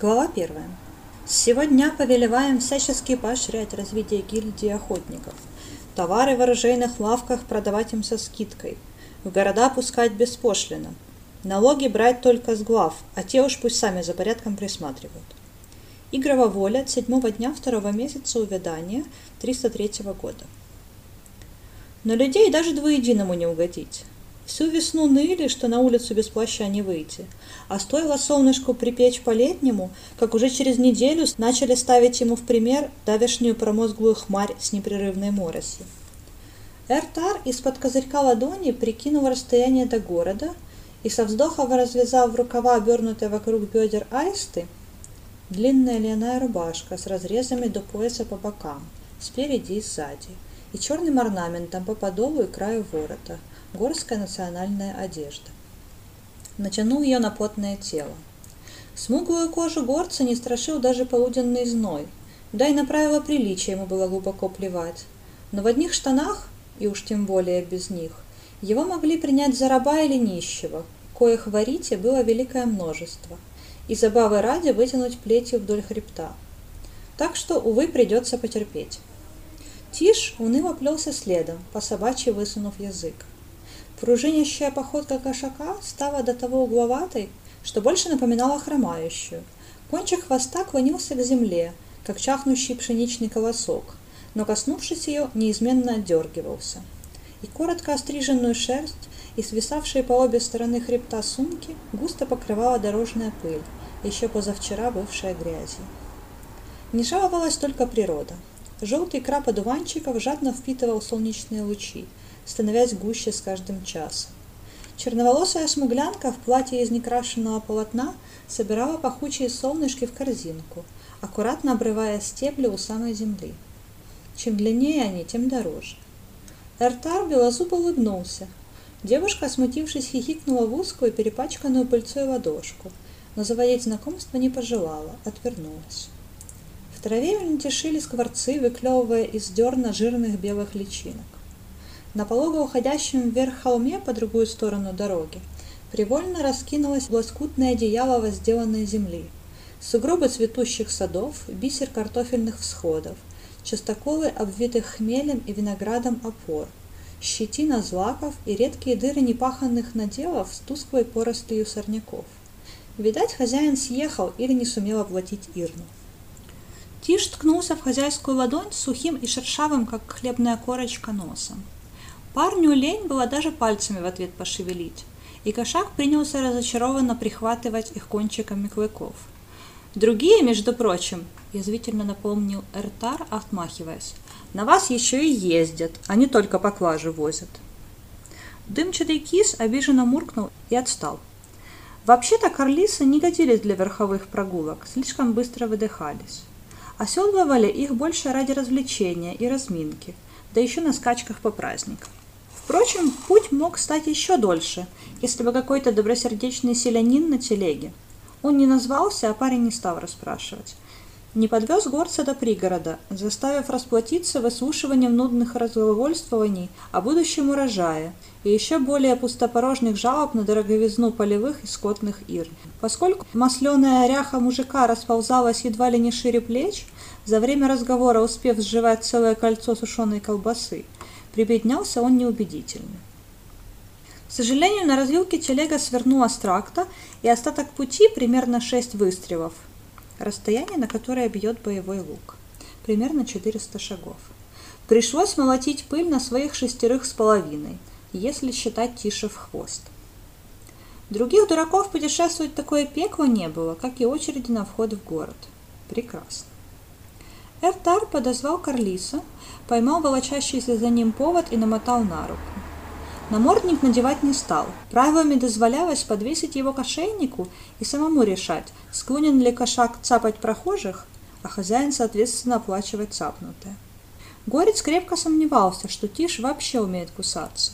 Глава первая. С сего дня повелеваем всячески поощрять развитие гильдии охотников. Товары в оружейных лавках продавать им со скидкой. В города пускать беспошлино. Налоги брать только с глав, а те уж пусть сами за порядком присматривают. Игрова воля от седьмого дня второго месяца увядания 303 года. Но людей даже двуединому не угодить. Всю весну ныли, что на улицу без плаща не выйти. А стоило солнышку припечь по-летнему, как уже через неделю начали ставить ему в пример давешнюю промозглую хмарь с непрерывной моросью. Эртар из-под козырька ладони прикинул расстояние до города и со вздохом развязав рукава, обернутые вокруг бедер аисты, длинная льняная рубашка с разрезами до пояса по бокам, спереди и сзади, и черным орнаментом по подолу и краю ворота – горская национальная одежда. Натянул ее на потное тело. Смуглую кожу горца не страшил даже полуденный зной, да и на правила приличия ему было глубоко плевать. Но в одних штанах, и уж тем более без них, его могли принять за раба или нищего, коих в Арите было великое множество, и забавы ради вытянуть плетью вдоль хребта. Так что, увы, придется потерпеть. Тиш уныло плелся следом, по собачьи высунув язык. Пружинящая походка кошака стала до того угловатой, что больше напоминала хромающую. Кончик хвоста клонился к земле, как чахнущий пшеничный колосок, но, коснувшись ее, неизменно отдергивался. И коротко остриженную шерсть и свисавшие по обе стороны хребта сумки густо покрывала дорожная пыль, еще позавчера бывшая грязью. Не жаловалась только природа. Желтый краб одуванчиков жадно впитывал солнечные лучи, становясь гуще с каждым часом. Черноволосая смуглянка в платье из некрашенного полотна собирала пахучие солнышки в корзинку, аккуратно обрывая стебли у самой земли. Чем длиннее они, тем дороже. Эртар белозуб улыбнулся. Девушка, смутившись, хихикнула в узкую, перепачканную пыльцой ладошку, но заводить знакомство не пожелала, отвернулась. В траве мельтешили скворцы, выклевывая из дерна жирных белых личинок. На полого уходящем вверх холме по другую сторону дороги привольно раскинулось лоскутное одеяло возделанной земли. Сугробы цветущих садов, бисер картофельных всходов, частоколы, обвитых хмелем и виноградом опор, щетина злаков и редкие дыры непаханных наделов с тусклой порослью сорняков. Видать, хозяин съехал или не сумел оплатить Ирну. Тиш ткнулся в хозяйскую ладонь сухим и шершавым, как хлебная корочка, носом. Парню лень было даже пальцами в ответ пошевелить, и кошак принялся разочарованно прихватывать их кончиками клыков. Другие, между прочим, язвительно напомнил Эртар, отмахиваясь, на вас еще и ездят, а не только поклажи возят. Дымчатый кис обиженно муркнул и отстал. Вообще-то карлисы не годились для верховых прогулок, слишком быстро выдыхались. Оседлывали их больше ради развлечения и разминки, да еще на скачках по праздникам. Впрочем, путь мог стать еще дольше, если бы какой-то добросердечный селянин на телеге. Он не назвался, а парень не стал расспрашивать. Не подвез горца до пригорода, заставив расплатиться выслушиванием нудных разглагольствований о будущем урожае и еще более пустопорожних жалоб на дороговизну полевых и скотных ир. Поскольку масленая ряха мужика расползалась едва ли не шире плеч, за время разговора успев сживать целое кольцо сушеной колбасы, Прибеднялся он неубедительно. К сожалению, на развилке телега свернула с тракта, и остаток пути примерно 6 выстрелов. Расстояние, на которое бьет боевой лук. Примерно 400 шагов. Пришлось молотить пыль на своих шестерых с половиной, если считать тише в хвост. Других дураков путешествовать такое пекло не было, как и очереди на вход в город. Прекрасно. Эртар подозвал Карлиса, поймал волочащийся за ним повод и намотал на руку. Намордник надевать не стал. Правилами дозволялось подвесить его к ошейнику и самому решать, склонен ли кошак цапать прохожих, а хозяин, соответственно, оплачивать цапнутое. Горец крепко сомневался, что Тиш вообще умеет кусаться.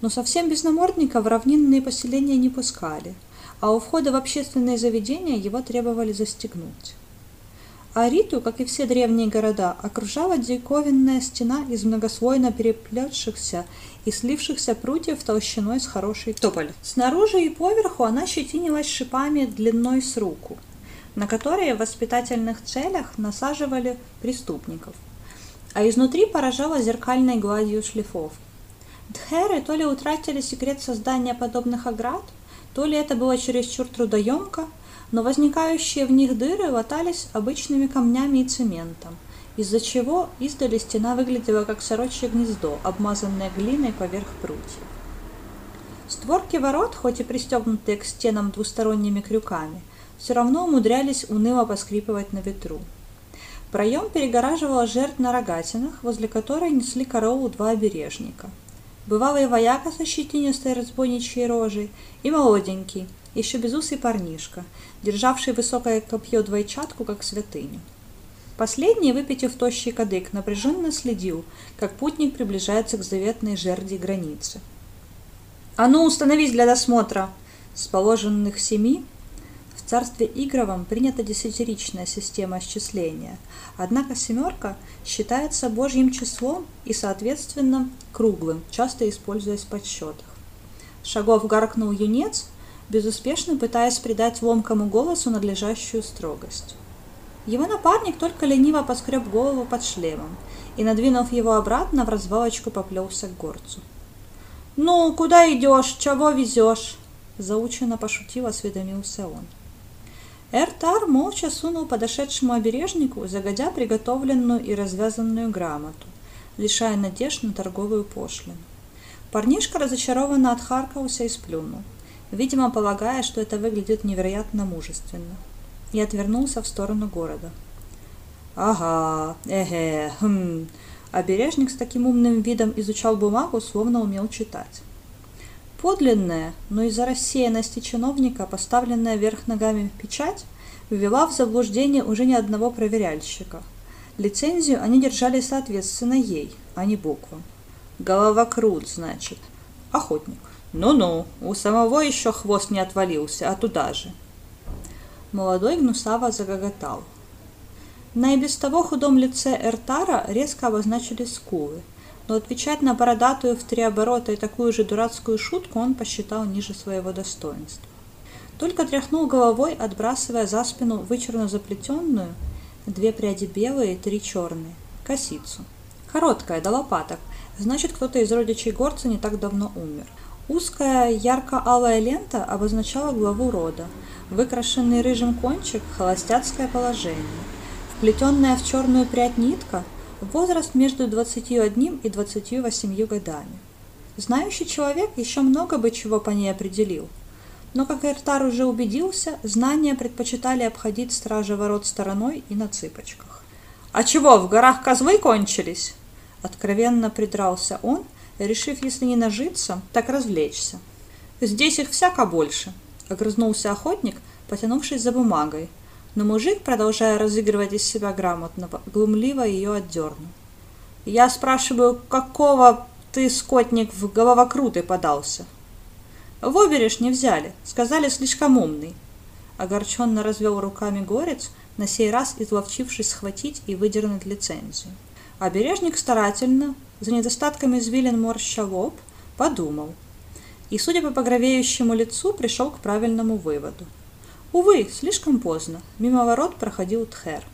Но совсем без намордника в равнинные поселения не пускали, а у входа в общественные заведения его требовали застегнуть. Ариту, как и все древние города, окружала диковинная стена из многослойно переплетшихся и слившихся прутьев толщиной с хороший тополь. Снаружи и поверху она щетинилась шипами длиной с руку. на которые в воспитательных целях насаживали преступников, а изнутри поражала зеркальной гладью шлифовки. Дхеры то ли утратили секрет создания подобных оград, то ли это было чересчур трудоемко, но возникающие в них дыры латались обычными камнями и цементом, из-за чего издали стена выглядела как сорочье гнездо, обмазанное глиной поверх прутьев. Створки ворот, хоть и пристегнутые к стенам двусторонними крюками, все равно умудрялись уныло поскрипывать на ветру. Проем перегораживала жертв на рогатинах, возле которой несли корову два обережника. Бывалый вояка со щетинистой разбойничьей рожей и молоденький, еще безусый парнишка, державший высокое копье двойчатку, как святыню. Последний, выпитив тощий кадык, напряженно следил, как путник приближается к заветной жерди границы. «А ну, установись для досмотра!» С положенных семи в царстве Игровом принята десятиричная система исчисления, однако семерка считается божьим числом и, соответственно, круглым, часто используясь в подсчетах. Шагов гаркнул юнец, безуспешно пытаясь придать ломкому голосу надлежащую строгость. Его напарник только лениво поскреб голову под шлемом и, надвинув его обратно, в развалочку поплелся к горцу. «Ну, куда идешь? Чего везешь?» Заученно пошутил, осведомился он. Эртар молча сунул подошедшему обережнику загодя приготовленную и развязанную грамоту, лишая надежд на торговую пошлину. Парнишка разочарованно отхаркался и сплюнул, видимо, полагая, что это выглядит невероятно мужественно и отвернулся в сторону города. «Ага, эге, хм...» Обережник с таким умным видом изучал бумагу, словно умел читать. Подлинная, но из-за рассеянности чиновника, поставленная вверх ногами печать, ввела в заблуждение уже ни одного проверяльщика. Лицензию они держали соответственно ей, а не буквам. Головокрут, значит. Охотник. Ну-ну, у самого еще хвост не отвалился, а туда же. Молодой гнусаво загоготал. На и без того худом лице Эртара резко обозначились скулы, но отвечать на бородатую в три оборота и такую же дурацкую шутку он посчитал ниже своего достоинства. Только тряхнул головой, отбрасывая за спину вычурно заплетенную, две пряди белые, три черные, косицу. Короткая, до лопаток, значит, кто-то из родичей горца не так давно умер. Узкая ярко-алая лента обозначала главу рода, выкрашенный рыжим кончик – холостяцкое положение, вплетенная в черную прядь нитка – возраст между 21 и 28 годами. Знающий человек еще много бы чего по ней определил. Но, как Эртар уже убедился, знания предпочитали обходить стражи ворот стороной и на цыпочках. «А чего, в горах козлы кончились?» Откровенно придрался он, решив, если не нажиться, так развлечься. «Здесь их всяко больше», — огрызнулся охотник, потянувшись за бумагой. Но мужик, продолжая разыгрывать из себя грамотного, глумливо ее отдернул. «Я спрашиваю, какого ты, скотник, в головокруты подался?» «В обережь не взяли, сказали, слишком умный». Огорченно развел руками горец, на сей раз изловчившись схватить и выдернуть лицензию. Обережник старательно, за недостатками извилин морща лоб, подумал – и, судя по погровеющему лицу, пришел к правильному выводу. Увы, слишком поздно, мимо ворот проходил Тхер.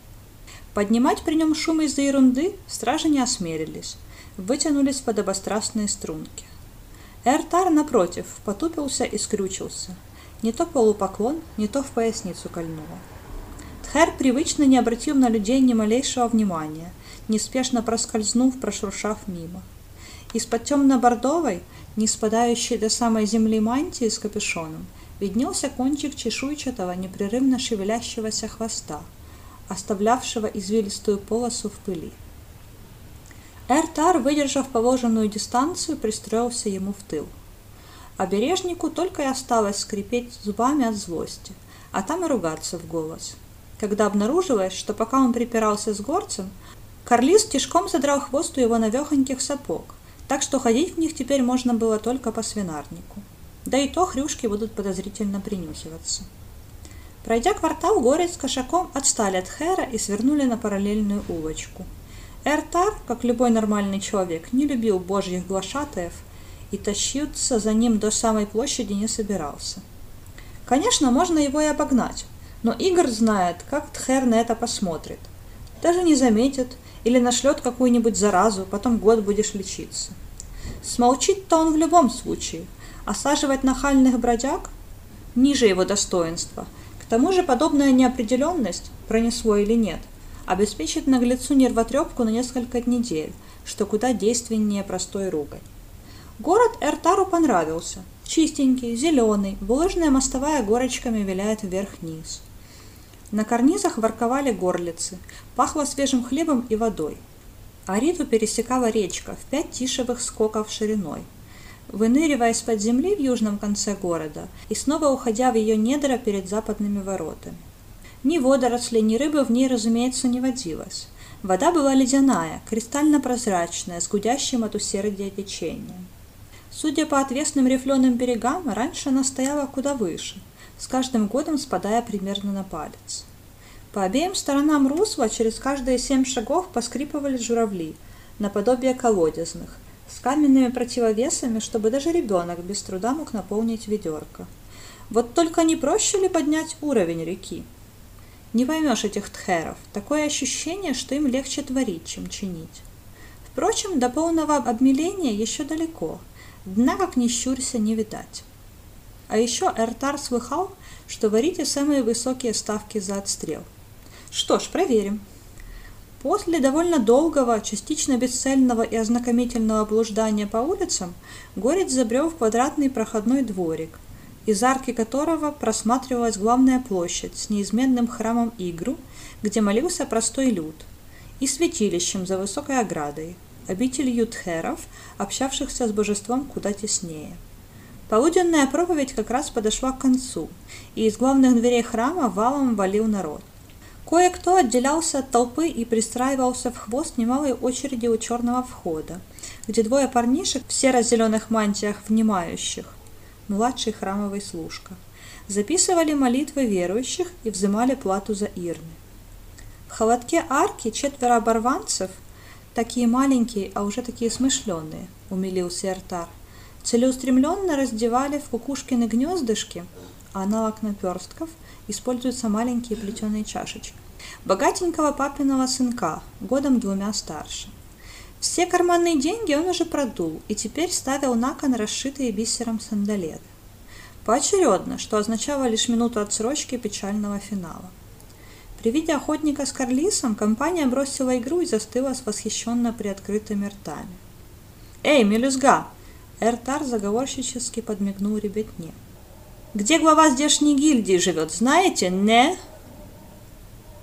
Поднимать при нем шум из-за ерунды стражи не осмелились, вытянулись под обострастные струнки. Эртар, напротив, потупился и скрючился. Не то полупоклон, не то в поясницу кольнуло. Тхер привычно не обратил на людей ни малейшего внимания, неспешно проскользнув, прошуршав мимо. Из-под темно-бордовой, не спадающей до самой земли мантии с капюшоном, виднелся кончик чешуйчатого, непрерывно шевелящегося хвоста, оставлявшего извилистую полосу в пыли. Эртар, выдержав положенную дистанцию, пристроился ему в тыл. Обережнику только и осталось скрипеть зубами от злости, а там и ругаться в голос. Когда обнаружилось, что пока он припирался с горцем, Карлис тишком задрал хвост у его навехоньких сапог, так что ходить в них теперь можно было только по свинарнику. Да и то хрюшки будут подозрительно принюхиваться. Пройдя квартал, горец с кошаком отстали от Хэра и свернули на параллельную улочку. Эртар, как любой нормальный человек, не любил божьих глашатаев и тащиться за ним до самой площади не собирался. Конечно, можно его и обогнать, Но Игорь знает, как Тхер на это посмотрит. Даже не заметит или нашлет какую-нибудь заразу, потом год будешь лечиться. Смолчит-то он в любом случае. Осаживать нахальных бродяг ниже его достоинства. К тому же подобная неопределенность, пронесло или нет, обеспечит наглецу нервотрепку на несколько недель, что куда действеннее простой ругань. Город Эртару понравился. Чистенький, зеленый, булыжная мостовая горочками виляет вверх-вниз. На карнизах ворковали горлицы, пахло свежим хлебом и водой. Ариту пересекала речка в пять тишевых скоков шириной, выныривая из-под земли в южном конце города и снова уходя в ее недра перед западными воротами. Ни водорослей, ни рыбы в ней, разумеется, не водилось. Вода была ледяная, кристально-прозрачная, с гудящим от усердия течением. Судя по отвесным рифленым берегам, раньше она стояла куда выше, с каждым годом спадая примерно на палец. По обеим сторонам русла через каждые семь шагов поскрипывали журавли, наподобие колодезных, с каменными противовесами, чтобы даже ребенок без труда мог наполнить ведерко. Вот только не проще ли поднять уровень реки? Не поймешь этих тхеров, такое ощущение, что им легче творить, чем чинить. Впрочем, до полного обмеления еще далеко, дна, как ни щурься, не видать. А еще Эртар слыхал, что варите самые высокие ставки за отстрел – что ж, проверим. После довольно долгого, частично бесцельного и ознакомительного блуждания по улицам, Горец забрел в квадратный проходной дворик, из арки которого просматривалась главная площадь с неизменным храмом Игру, где молился простой люд, и святилищем за высокой оградой, обителью тхеров, общавшихся с божеством куда теснее. Полуденная проповедь как раз подошла к концу, и из главных дверей храма валом валил народ. Кое-кто отделялся от толпы и пристраивался в хвост немалой очереди у черного входа, где двое парнишек в серо-зеленых мантиях внимающих, младший храмовый служка, записывали молитвы верующих и взимали плату за ирны. В холодке арки четверо оборванцев, такие маленькие, а уже такие смышленые, умилился Эртар, целеустремленно раздевали в кукушкины гнездышки, аналог наперстков, используются маленькие плетеные чашечки. Богатенького папиного сынка, годом двумя старше. Все карманные деньги он уже продул и теперь ставил на кон расшитые бисером сандалеты. Поочередно, что означало лишь минуту отсрочки печального финала. При виде охотника с Карлисом компания бросила игру и застыла с восхищенно приоткрытыми ртами. «Эй, мелюзга!» Эртар заговорщически подмигнул ребятне. Где глава здешней гильдии живет, знаете, не?»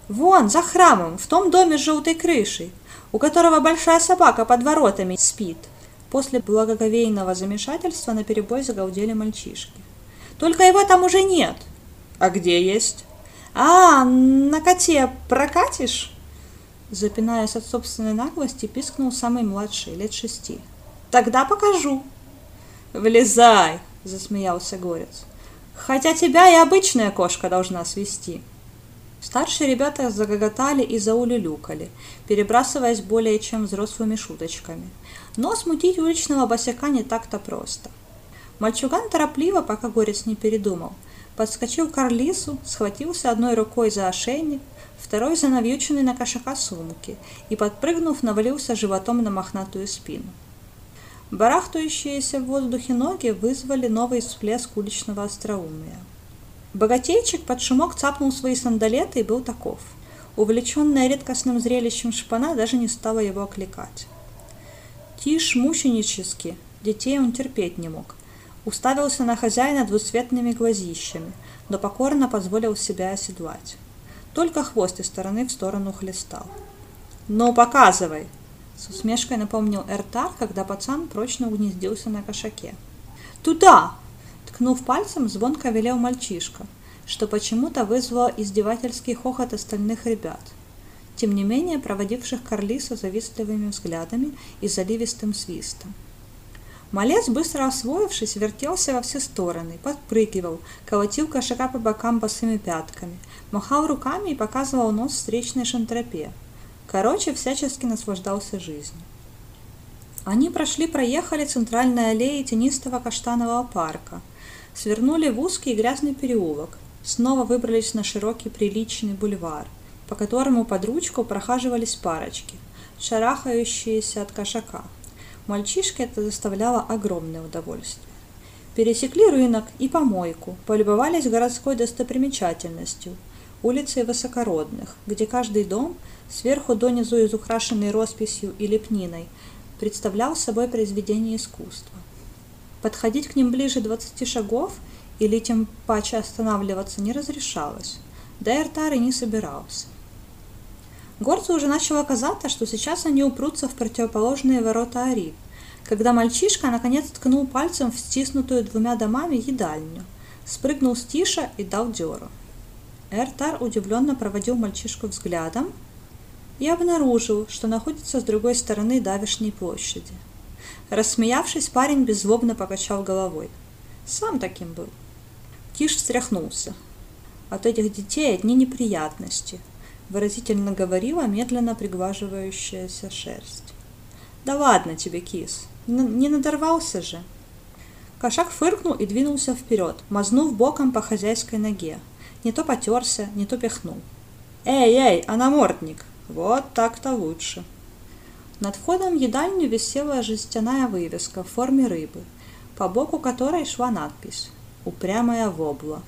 «Вон, за храмом, в том доме с желтой крышей, у которого большая собака под воротами спит». После благоговейного замешательства на перебой загалдели мальчишки. «Только его там уже нет». «А где есть?» «А, на коте прокатишь?» Запинаясь от собственной наглости, пискнул самый младший, лет шести. «Тогда покажу». «Влезай!» – засмеялся Горец. Хотя тебя и обычная кошка должна свести. Старшие ребята загоготали и заулюлюкали, перебрасываясь более чем взрослыми шуточками. Но смутить уличного босяка не так-то просто. Мальчуган торопливо, пока горец не передумал, подскочил к Карлису, схватился одной рукой за ошейник, второй за навьюченный на кошака сумки и, подпрыгнув, навалился животом на мохнатую спину. Барахтающиеся в воздухе ноги вызвали новый всплеск уличного остроумия. Богатейчик под шумок цапнул свои сандалеты и был таков. Увлеченная редкостным зрелищем шпана даже не стала его окликать. Тишь мученически, детей он терпеть не мог. Уставился на хозяина двусветными глазищами, но покорно позволил себя оседлать. Только хвост из стороны в сторону хлестал. «Ну, показывай!» С усмешкой напомнил Эртар, когда пацан прочно угнездился на кошаке. «Туда!» Ткнув пальцем, звонко велел мальчишка, что почему-то вызвало издевательский хохот остальных ребят, тем не менее проводивших Карлиса завистливыми взглядами и заливистым свистом. Малец, быстро освоившись, вертелся во все стороны, подпрыгивал, колотил кошака по бокам босыми пятками, махал руками и показывал нос встречной шантропе – Короче, всячески наслаждался жизнью. Они прошли-проехали центральной аллеей тенистого каштанового парка, свернули в узкий грязный переулок снова выбрались на широкий приличный бульвар, по которому под ручку прохаживались парочки, шарахающиеся от кошака. Мальчишке это доставляло огромное удовольствие. Пересекли рынок и помойку, полюбовались городской достопримечательностью, улицей высокородных, где каждый дом, сверху донизу изукрашенный росписью и лепниной, представлял собой произведение искусства. Подходить к ним ближе двадцати шагов или тем паче останавливаться не разрешалось, да и Артар и не собирался. Горцу уже начало казаться, что сейчас они упрутся в противоположные ворота Ари, когда мальчишка наконец ткнул пальцем в стиснутую двумя домами едальню, спрыгнул с тиша и дал дёру. Эртар удивленно проводил мальчишку взглядом и обнаружил, что находится с другой стороны давешней площади. Рассмеявшись, парень беззлобно покачал головой. Сам таким был. Тиш встряхнулся. От этих детей одни неприятности, выразительно говорила медленно приглаживающаяся шерсть. Да ладно тебе, кис, не надорвался же. Кошак фыркнул и двинулся вперед, мазнув боком по хозяйской ноге. Не то потерся, не то пихнул. «Эй, эй, а намордник! Вот так-то лучше!» Над входом в едальню висела жестяная вывеска в форме рыбы, по боку которой шла надпись «Упрямая вобла».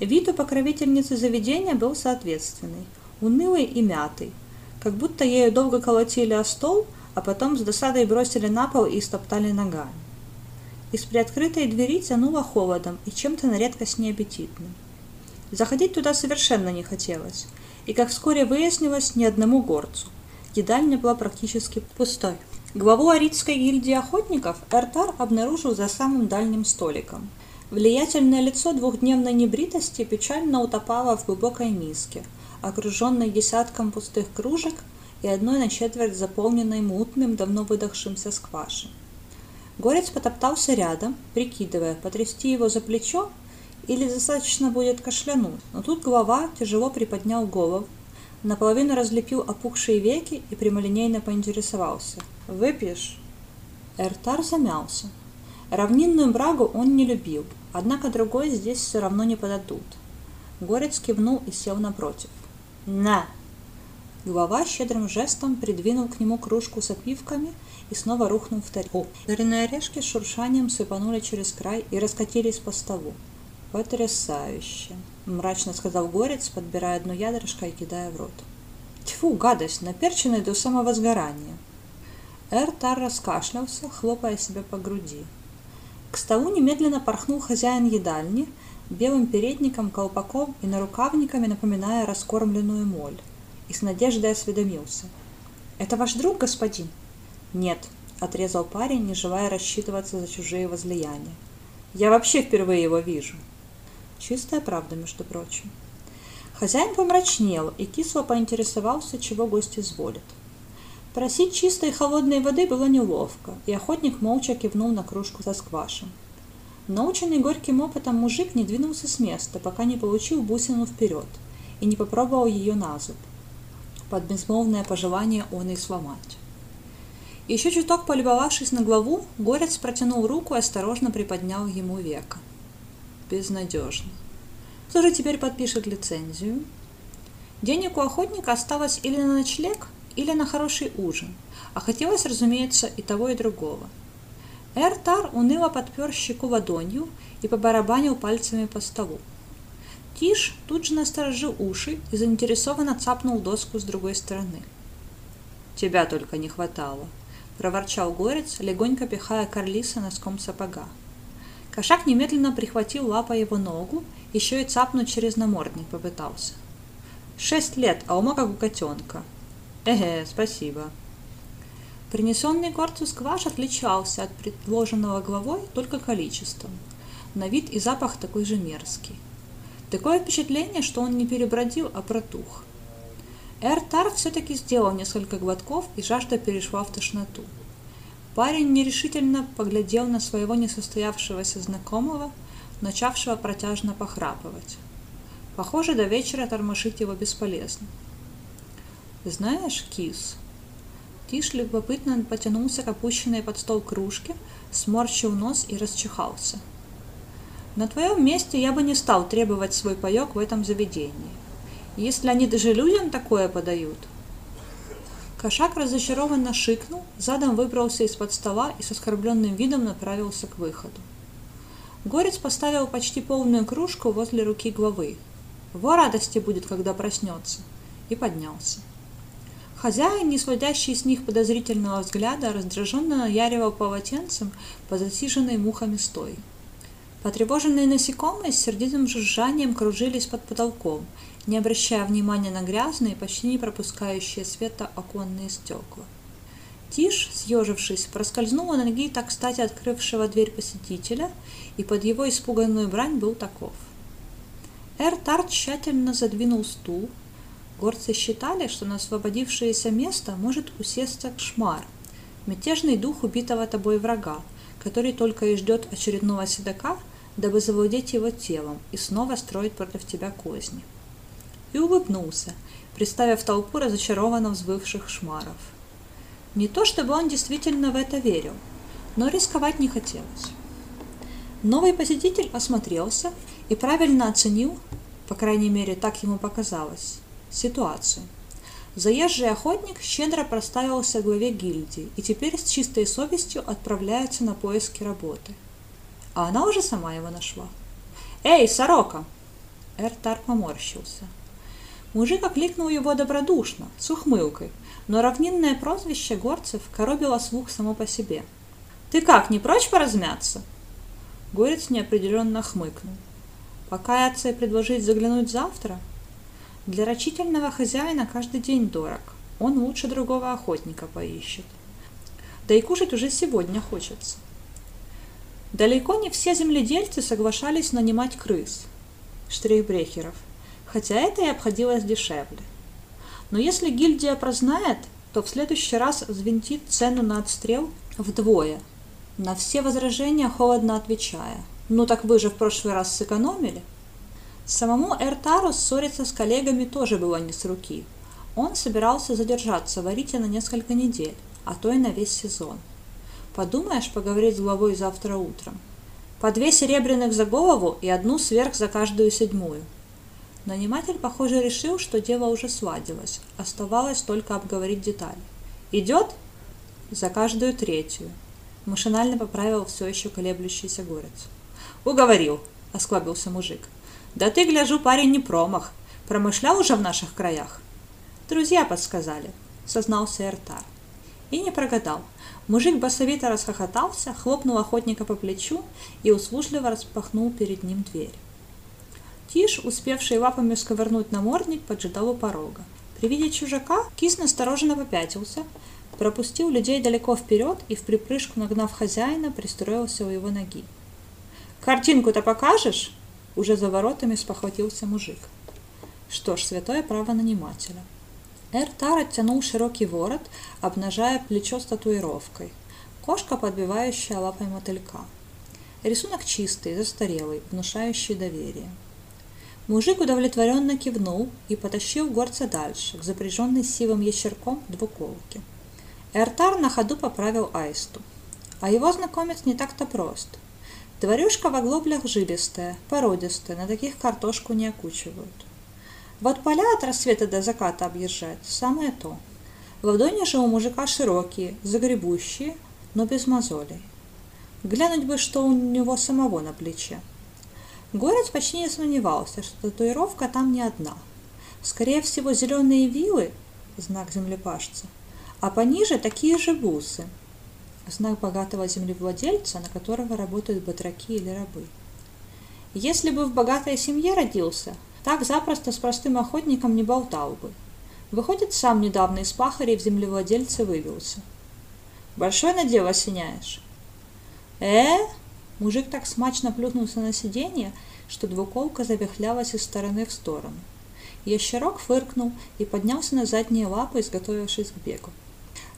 Вид у покровительницы заведения был соответственный, унылый и мятый, как будто ею долго колотили о стол, а потом с досадой бросили на пол и стоптали ногами. Из приоткрытой двери тянуло холодом и чем-то на редкость неаппетитным. Заходить туда совершенно не хотелось, и, как вскоре выяснилось, ни одному горцу. Едальня была практически пустой. Главу Аридской гильдии охотников Эртар обнаружил за самым дальним столиком. Влиятельное лицо двухдневной небритости печально утопало в глубокой миске, окруженной десятком пустых кружек и одной на четверть заполненной мутным, давно выдохшимся сквашем. Горец потоптался рядом, прикидывая, потрясти его за плечо или достаточно будет кашлянуть, но тут глава тяжело приподнял голову, наполовину разлепил опухшие веки и прямолинейно поинтересовался. «Выпьешь?» Эртар замялся. Равнинную брагу он не любил, однако другой здесь все равно не подадут. Горец кивнул и сел напротив. «На!» Глава щедрым жестом придвинул к нему кружку с опивками и снова рухнул в тарелку. Даренные орешки с шуршанием сыпанули через край и раскатились по столу. «Потрясающе!» – мрачно сказал Горец, подбирая одно ядрышко и кидая в рот. «Тьфу, гадость, наперченная до самого сгорания!» Эр-Тар раскашлялся, хлопая себя по груди. К столу немедленно порхнул хозяин едальни, белым передником, колпаком и нарукавниками напоминая раскормленную моль, и с надеждой осведомился. «Это ваш друг, господин?» «Нет», — отрезал парень, не желая рассчитываться за чужие возлияния. «Я вообще впервые его вижу». Чистая правда, между прочим. Хозяин помрачнел и кисло поинтересовался, чего гость изволит. Просить чистой холодной воды было неловко, и охотник молча кивнул на кружку со сквашем. Наученный горьким опытом мужик не двинулся с места, пока не получил бусину вперед и не попробовал ее на зуб. Под безмолвное пожелание он и сломать. Еще чуток полюбовавшись на главу, горец протянул руку и осторожно приподнял ему века. Безнадежно. Кто теперь подпишет лицензию? Денег у охотника осталось или на ночлег, или на хороший ужин, а хотелось, разумеется, и того, и другого. Эртар уныло подпер щеку ладонью и побарабанил пальцами по столу. Тиш тут же насторожил уши и заинтересованно цапнул доску с другой стороны. «Тебя только не хватало», – проворчал горец, легонько пихая Карлиса носком сапога. Кошак немедленно прихватил лапой его ногу, еще и цапнуть через намордник попытался. «Шесть лет, а ума как у котенка», Эге, спасибо. Принесенный горцу скваш отличался от предложенного главой только количеством. На вид и запах такой же мерзкий. Такое впечатление, что он не перебродил, а протух. Эр-Тар все-таки сделал несколько глотков, и жажда перешла в тошноту. Парень нерешительно поглядел на своего несостоявшегося знакомого, начавшего протяжно похрапывать. Похоже, до вечера тормошить его бесполезно. «Знаешь, кис...» Тиш любопытно потянулся к опущенной под стол кружке, сморщил нос и расчихался. На твоем месте я бы не стал требовать свой паек в этом заведении. Если они даже людям такое подают. Кошак разочарованно шикнул, задом выбрался из-под стола и с оскорбленным видом направился к выходу. Горец поставил почти полную кружку возле руки главы. Во радости будет, когда проснется. И поднялся. Хозяин, не сводящий с них подозрительного взгляда, раздраженно наяривал полотенцем по засиженной мухами стой. Потревоженные насекомые с сердитым жужжанием кружились под потолком, не обращая внимания на грязные, почти не пропускающие света оконные стекла. Тиш, съежившись, проскользнула на ноги так кстати открывшего дверь посетителя, и под его испуганную брань был таков. Эр-Тар тщательно задвинул стул, Горцы считали, что на освободившееся место может усесться Кшмар, мятежный дух убитого тобой врага, который только и ждет очередного седока, дабы завладеть его телом и снова строить против тебя козни. И улыбнулся, представив толпу разочарованно взвывших шмаров. Не то чтобы он действительно в это верил, но рисковать не хотелось. Новый посетитель осмотрелся и правильно оценил, по крайней мере так ему показалось, ситуацию. Заезжий охотник щедро проставился главе гильдии и теперь с чистой совестью отправляется на поиски работы. А она уже сама его нашла. «Эй, сорока!» Эртар поморщился. Мужик окликнул его добродушно, с ухмылкой, но равнинное прозвище горцев коробило слух само по себе. «Ты как, не прочь поразмяться?» Горец неопределенно хмыкнул. «Покаяться и предложить заглянуть завтра?» Для рачительного хозяина каждый день дорог. Он лучше другого охотника поищет. Да и кушать уже сегодня хочется. Далеко не все земледельцы соглашались нанимать крыс, штрихбрехеров, хотя это и обходилось дешевле. Но если гильдия прознает, то в следующий раз взвинтит цену на отстрел вдвое, на все возражения холодно отвечая. «Ну так вы же в прошлый раз сэкономили», Самому Эртару ссориться с коллегами тоже было не с руки. Он собирался задержаться в Арите на несколько недель, а то и на весь сезон. Подумаешь, поговорить с главой завтра утром. По две серебряных за голову и одну сверх за каждую седьмую. Наниматель, похоже, решил, что дело уже сладилось. Оставалось только обговорить детали. «Идет?» «За каждую третью», – машинально поправил все еще колеблющийся горец. «Уговорил», – осклабился мужик. Да ты, гляжу, парень не промах. Промышлял уже в наших краях? Друзья подсказали, сознался Эртар. И не прогадал. Мужик басовито расхохотался, хлопнул охотника по плечу и услужливо распахнул перед ним дверь. Тиш, успевший лапами сковырнуть намордник, поджидал у порога. При виде чужака кис настороженно попятился, пропустил людей далеко вперед и в припрыжку, нагнав хозяина, пристроился у его ноги. «Картинку-то покажешь?» Уже за воротами спохватился мужик. Что ж, святое право нанимателя. Эр-Тар оттянул широкий ворот, обнажая плечо с татуировкой. Кошка, подбивающая лапой мотылька. Рисунок чистый, застарелый, внушающий доверие. Мужик удовлетворенно кивнул и потащил горца дальше, к запряженной сивым ящерком двуколке. Эртар на ходу поправил аисту. А его знакомец не так-то прост – Тварюшка в оглоблях жилистая, породистая, на таких картошку не окучивают. Вот поля от рассвета до заката объезжать – самое то. Ладони же у мужика широкие, загребущие, но без мозолей. Глянуть бы, что у него самого на плече. Горец почти не сомневался, что татуировка там не одна. Скорее всего, зеленые вилы – знак землепашца, а пониже такие же бусы – знак богатого землевладельца, на которого работают батраки или рабы. Если бы в богатой семье родился, так запросто с простым охотником не болтал бы. Выходит, сам недавно из пахарей в землевладельце вывелся. Большой надел осеняешь? Э? Мужик так смачно плюхнулся на сиденье, что двуколка завихлялась из стороны в сторону. Ящерок фыркнул и поднялся на задние лапы, изготовившись к бегу.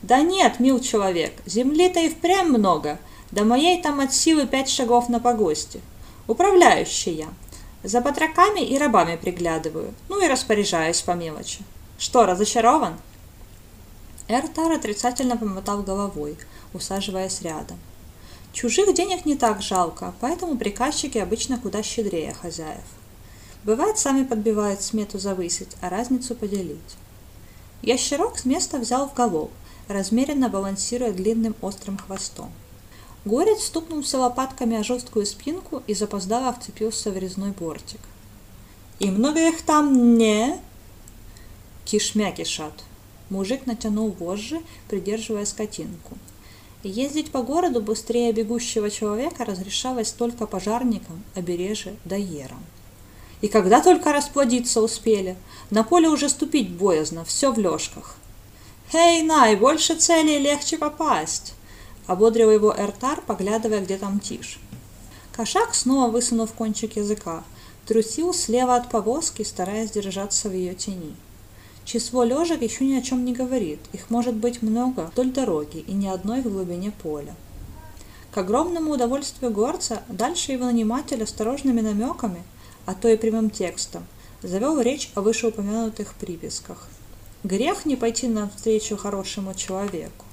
Да нет, мил человек, земли-то и впрямь много, да моей там от силы пять шагов на погосте. Управляющий я. За батраками и рабами приглядываю, ну и распоряжаюсь по мелочи. Что, разочарован? Эртар отрицательно помотал головой, усаживаясь рядом. Чужих денег не так жалко, поэтому приказчики обычно куда щедрее хозяев. Бывает, сами подбивают смету завысить, а разницу поделить. Ящерок с места взял в голову, размеренно балансируя длинным острым хвостом. Горец стукнулся лопатками о жесткую спинку и запоздало вцепился в резной бортик. «И много их там не?» «Кишмя кишат». Мужик натянул вожжи, придерживая скотинку. Ездить по городу быстрее бегущего человека разрешалось только пожарникам, обереже да ерам. И когда только расплодиться успели, на поле уже ступить боязно, все в лёжках. «Эй, Най, больше целей легче попасть!» — ободрил его Эртар, поглядывая, где там тишь. Кошак, снова высунув кончик языка, трусил слева от повозки, стараясь держаться в ее тени. Число лежек еще ни о чем не говорит, их может быть много вдоль дороги и ни одной в глубине поля. К огромному удовольствию горца дальше его наниматель осторожными намеками, а то и прямым текстом, завел речь о вышеупомянутых приписках. Грех не пойти навстречу хорошему человеку.